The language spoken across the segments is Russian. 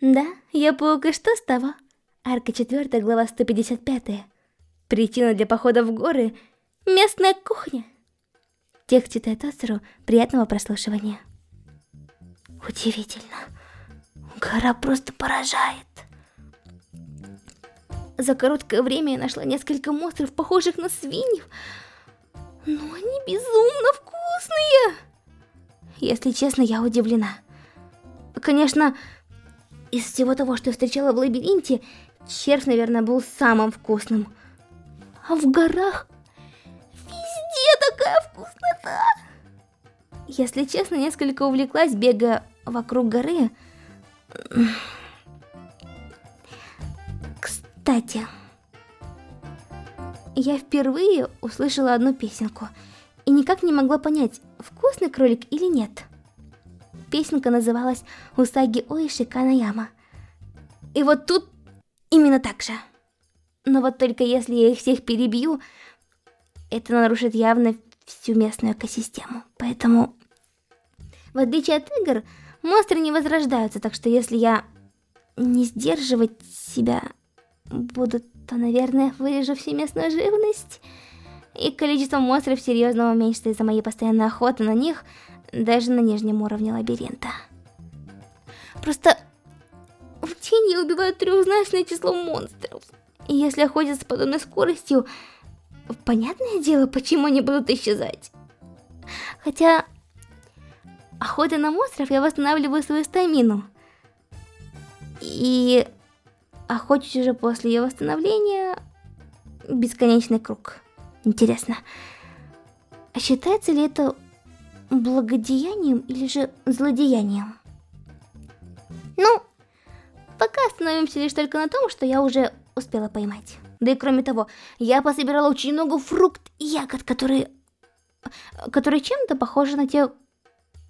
Да, я паук, и что с того? Арка 4, глава 155. Причина для похода в горы – местная кухня. Текст читает Остеру. Приятного прослушивания. Удивительно. Гора просто поражает. За короткое время я нашла несколько монстров, похожих на свиньев. Но они безумно вкусные. Если честно, я удивлена. Конечно, из всего того, что я встречала в лабиринте, червь, наверное, был самым вкусным. А в горах везде такая вкуснота. Если честно, несколько увлеклась, бегая вокруг горы. Кстати, я впервые услышала одну песенку и никак не могла понять, вкусный кролик или нет. Песенка называлась «Усаги Оиши Канаяма». И вот тут именно так же. Но вот только если я их всех перебью, это нарушит явно всю местную экосистему. Поэтому, в отличие от игр, монстры не возрождаются, так что если я не сдерживать себя буду, то, наверное, вырежу всю местную живность. И количество монстров серьезно уменьшится из-за моей постоянной охоты на них, даже на нижнем уровне лабиринта. Просто в тени убивают трехзначное число монстров. И если охотиться с подобной скоростью, понятное дело, почему они будут исчезать. Хотя, охота на монстров я восстанавливаю свою стамину. И охочусь уже после ее восстановления бесконечный круг. Интересно, а считается ли это благодеянием или же злодеянием? Ну, пока остановимся лишь только на том, что я уже успела поймать. Да и кроме того, я пособирала очень много фрукт и ягод, которые... Которые чем-то похожи на те,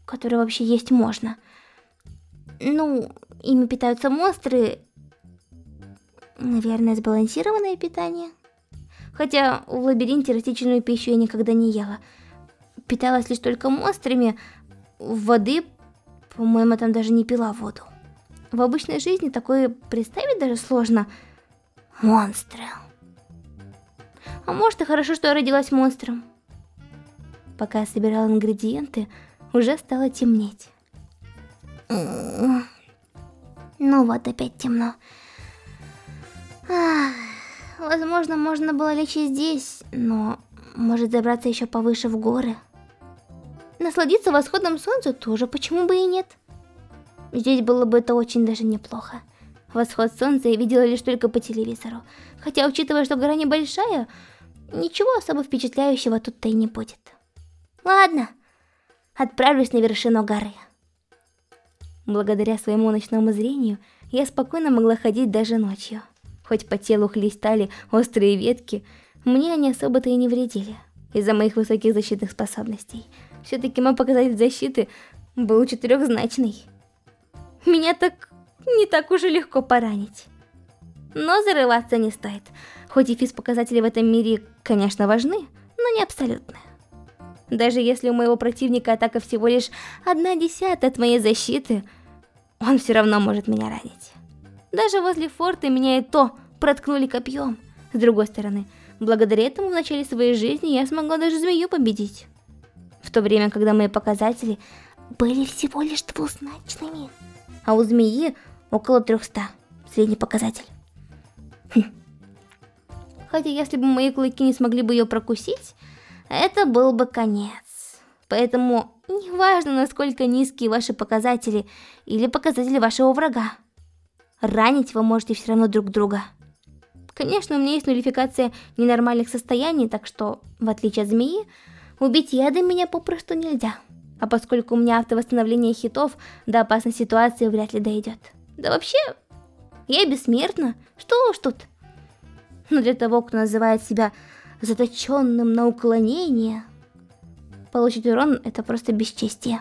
которые вообще есть можно. Ну, ими питаются монстры. Наверное, сбалансированное питание. Хотя в лабиринте растительную пищу я никогда не ела. Питалась лишь только монстрами. Воды, по-моему, там даже не пила воду. В обычной жизни такое представить даже сложно. Монстры. А может и хорошо, что я родилась монстром. Пока я собирала ингредиенты, уже стало темнеть. Ну вот, опять темно. Возможно, можно было лечь и здесь, но может забраться еще повыше в горы. Насладиться восходом солнца тоже, почему бы и нет? Здесь было бы это очень даже неплохо. Восход солнца я видела лишь только по телевизору. Хотя, учитывая, что гора небольшая, ничего особо впечатляющего тут-то и не будет. Ладно, отправлюсь на вершину горы. Благодаря своему ночному зрению, я спокойно могла ходить даже ночью. Хоть по телу хлестали острые ветки, мне они особо-то и не вредили. Из-за моих высоких защитных способностей. Все-таки мой показатель защиты был четырехзначный. Меня так не так уж и легко поранить. Но зарываться не стоит. Хоть и физ-показатели в этом мире, конечно, важны, но не абсолютные. Даже если у моего противника атака всего лишь одна десятая от моей защиты, он все равно может меня ранить. Даже возле форта меня и то проткнули копьем. С другой стороны, благодаря этому в начале своей жизни я смогла даже змею победить. В то время, когда мои показатели были всего лишь двузначными, а у змеи около 300, средний показатель. Хм. Хотя если бы мои клыки не смогли бы ее прокусить, это был бы конец. Поэтому неважно, насколько низкие ваши показатели или показатели вашего врага. Ранить вы можете все равно друг друга. Конечно, у меня есть нулификация ненормальных состояний, так что, в отличие от змеи, убить ядом меня попросту нельзя. А поскольку у меня автовосстановление хитов, до опасной ситуации вряд ли дойдет. Да вообще, я бессмертна, что уж тут. Но для того, кто называет себя заточенным на уклонение, получить урон это просто бесчестие.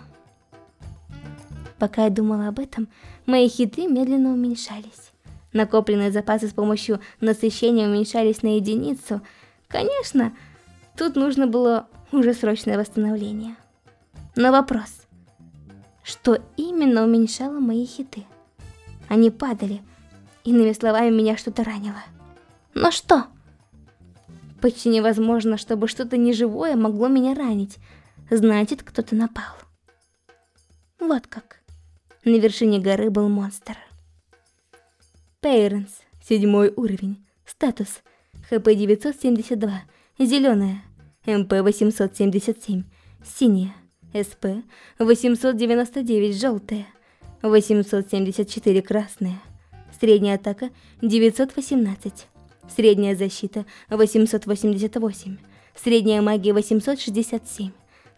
Пока я думала об этом, мои хиты медленно уменьшались. Накопленные запасы с помощью насыщения уменьшались на единицу. Конечно, тут нужно было уже срочное восстановление. Но вопрос, что именно уменьшало мои хиты? Они падали. Иными словами, меня что-то ранило. Но что? Почти невозможно, чтобы что-то неживое могло меня ранить. Значит, кто-то напал. Вот как. На вершине горы был монстр. Пейренс, седьмой уровень. Статус. ХП 972. Зеленая. МП 877. Синяя. СП 899. Желтая. 874 красная. Средняя атака 918. Средняя защита 888. Средняя магия 867.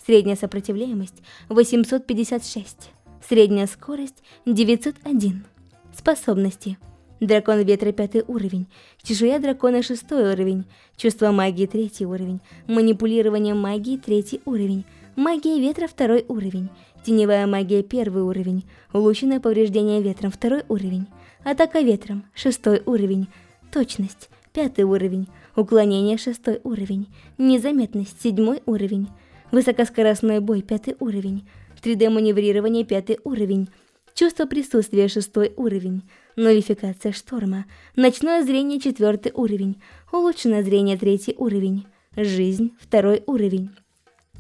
Средняя сопротивляемость 856. Средняя скорость 901. Способности. Дракон ветра пятый уровень. Чешуя дракона шестой уровень. Чувство магии третий уровень. Манипулирование магии третий уровень. Магия ветра второй уровень. Теневая магия первый уровень. Улучшенное повреждение ветром второй уровень. Атака ветром шестой уровень. Точность пятый уровень. Уклонение шестой уровень. Незаметность седьмой уровень. Высокоскоростной бой пятый уровень. 3D маневрирование пятый уровень. Чувство присутствия шестой уровень. Нолификация шторма. Ночное зрение четвертый уровень. Улучшенное зрение третий уровень. Жизнь второй уровень.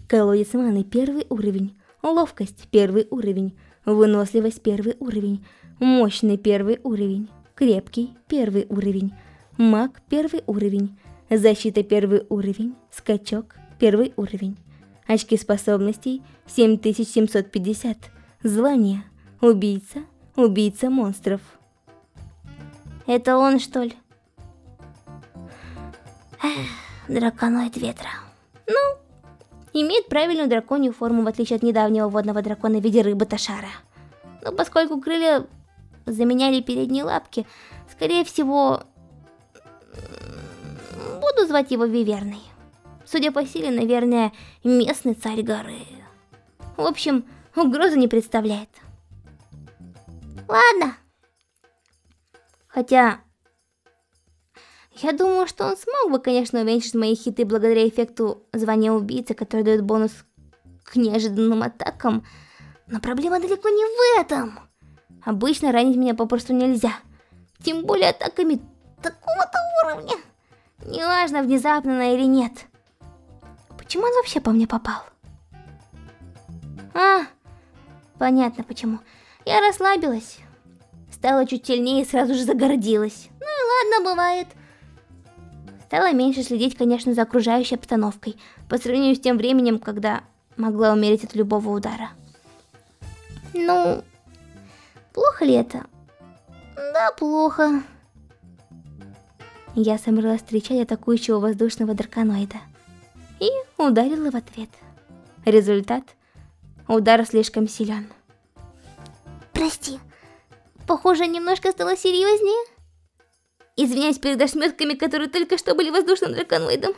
Колодец маны первый уровень. Ловкость первый уровень. Выносливость первый уровень. Мощный первый уровень. Крепкий первый уровень. Маг первый уровень. Защита первый уровень. Скачок первый уровень. Очки способностей 7750. Звание. Убийца. Убийца монстров. Это он, что ли? Эх, драконоид ветра. Ну, имеет правильную драконью форму, в отличие от недавнего водного дракона в виде рыбы Ташара. Но поскольку крылья заменяли передние лапки, скорее всего, буду звать его Виверной. Судя по силе, наверное, местный царь горы. В общем, угрозы не представляет. Ладно. Хотя... Я думаю, что он смог бы, конечно, уменьшить мои хиты благодаря эффекту звания убийцы, который дает бонус к неожиданным атакам. Но проблема далеко не в этом. Обычно ранить меня попросту нельзя. Тем более атаками такого-то уровня. Неважно, внезапно она или нет. Почему он вообще по мне попал? А, понятно почему. Я расслабилась. Стала чуть сильнее и сразу же загордилась. Ну и ладно, бывает. Стала меньше следить, конечно, за окружающей обстановкой, по сравнению с тем временем, когда могла умереть от любого удара. Ну, плохо ли это? Да, плохо. Я собралась встречать атакующего воздушного драконоида и ударила в ответ. Результат – удар слишком силен. Прости, похоже, немножко стало серьезнее. Извиняюсь перед ошметками, которые только что были воздушным драконоидом.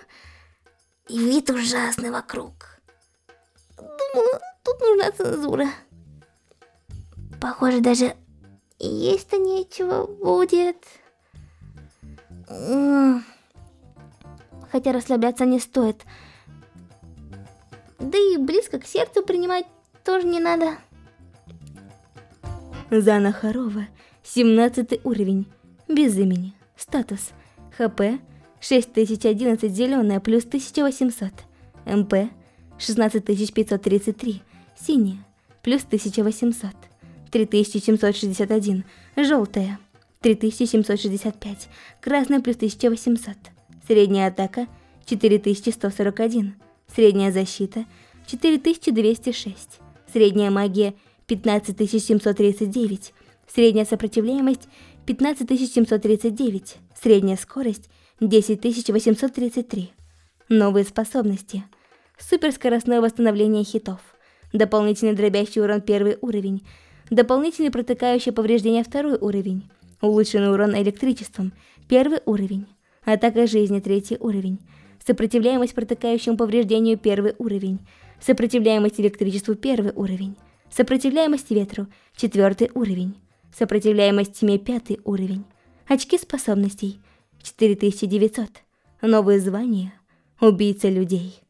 И вид ужасный вокруг. Думаю, тут нужна цензура. Похоже, даже есть-то нечего будет. Хотя расслабляться не стоит. Да и близко к сердцу принимать тоже не надо. Зана Харова, 17 уровень, без имени, статус, ХП 6011 зеленая плюс 1800, МП 16533, синяя плюс 1800, 3761, желтая 3765, красная плюс 1800, средняя атака 4141, средняя защита 4206, средняя магия 15739, средняя сопротивляемость 15739, средняя скорость 10833. Новые способности. Суперскоростное восстановление хитов. Дополнительный дробящий урон первый уровень. Дополнительный протыкающий повреждение второй уровень. Улучшенный урон электричеством первый уровень. Атака жизни третий уровень. Сопротивляемость протыкающему повреждению первый уровень. Сопротивляемость электричеству первый уровень. Сопротивляемость ветру четвертый уровень. Сопротивляемость тьме пятый уровень. Очки способностей 4900. Новые звания. Убийца людей.